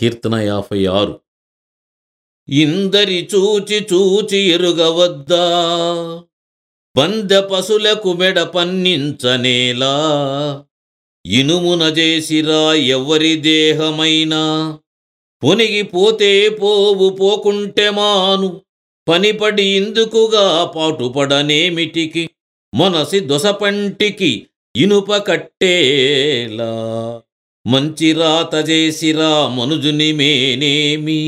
కీర్తన యాభై ఆరు. ఇందరి చూచి చూచి ఎరుగవద్దా? పందె పశులకు మెడ పన్నించనేలా? ఇనుమున చేసిరా ఎవరి దేహమైనా? పొనిగిపోతే పోవు పోకుంటే మాను. పనిపడి ఇందుకుగా పాటుపడనేమిటికి? మనసి దొసపంటికి ఇనుప కట్టేలా? మంచి రాత చేసిరా మనుజుని మేనేమి?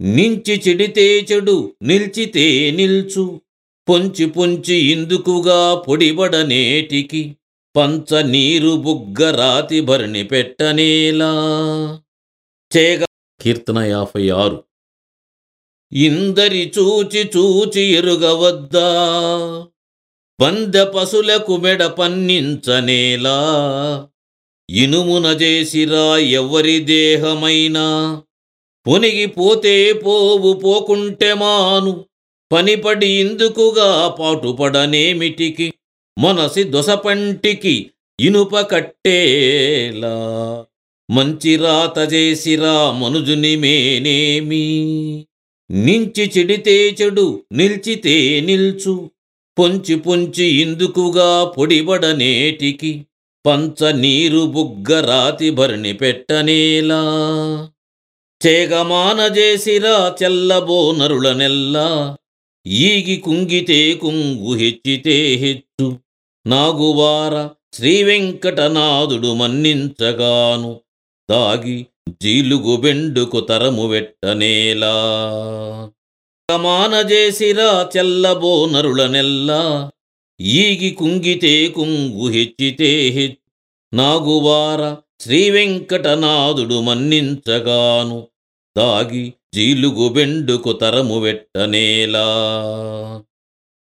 నించి చెడితే చెడు నిల్చితే నిల్చు. పొంచి పొంచి ఇందుకుగా పొడిబడనేటికి పంచ నీరు బుగ్గ రాతి భరణి పెట్టనేలా చేగ కీర్తన యాభై ఆరు. ఇందరి చూచి చూచి ఎరుగవద్దా? పందె పశులకు మెడ పన్నించనేలా ఇనుమున చేసిరా దేహమైనా? పొనిగిపోతే పోవు పోకుంటే మాను. పనిపడి ఇందుకుగా పాటుపడనేమిటికి? మనసి దొసపంటికి ఇనుప కట్టేలా? మంచి రాత చేసిరా మనుజుని మేనేమి? నించి చెడితే చెడు నిల్చితే నిల్చు. పొంచి పొంచి ఇందుకుగా పొడిబడనేటికి పంచ నీరు బుగ్గ రాతి భరణి పెట్టనేలా చేగమాన చెల్లబో చెల్లబోనరుల నెల్లా ఈగి కుంగితే కుంగు హెచ్చితే హెచ్చు. నాగువార శ్రీవెంకటనాథుడు మన్నించగాను దాగి జీలుగు బెండుకు తరము వెట్టనేలా. మాన చెల్లబో చెల్లబోనరుల నెల్లా ఈగి కుంగితే కుంగు హెచ్చితే హెచ్చు నాగువార శ్రీవెంకటనాథుడు మన్నించగాను దాగి జీలుగు బెండుకు తరము వెట్టనేలా